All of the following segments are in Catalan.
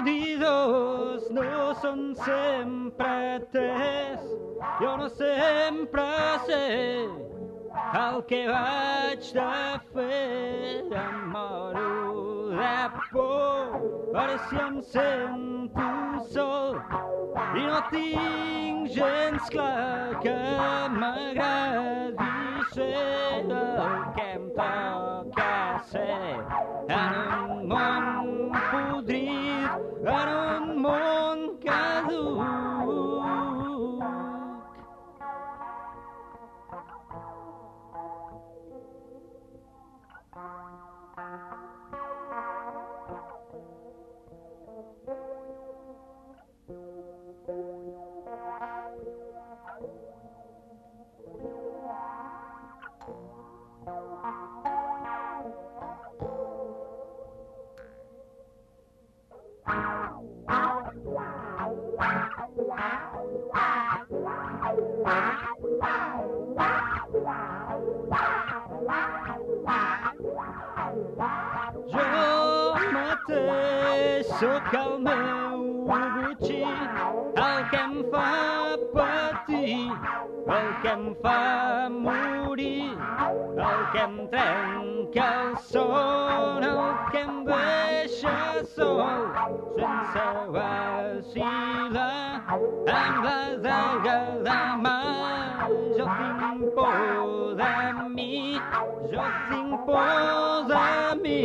Unidos no son sempre tres, jo no sempre sé el que vaig de fer, em moro de por. Per em sento sol i no tinc gens clar que m'agradi ser el que em toca ser en un món podrit, en un món caduc. Sóc el meu botxí, el que em fa patir, el que em fa morir, el que em trenca el son, el que em deixa sol, sense vacilar, amb la daga de mà. Jo tinc por de mi, jo tinc por de mi,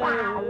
Wow.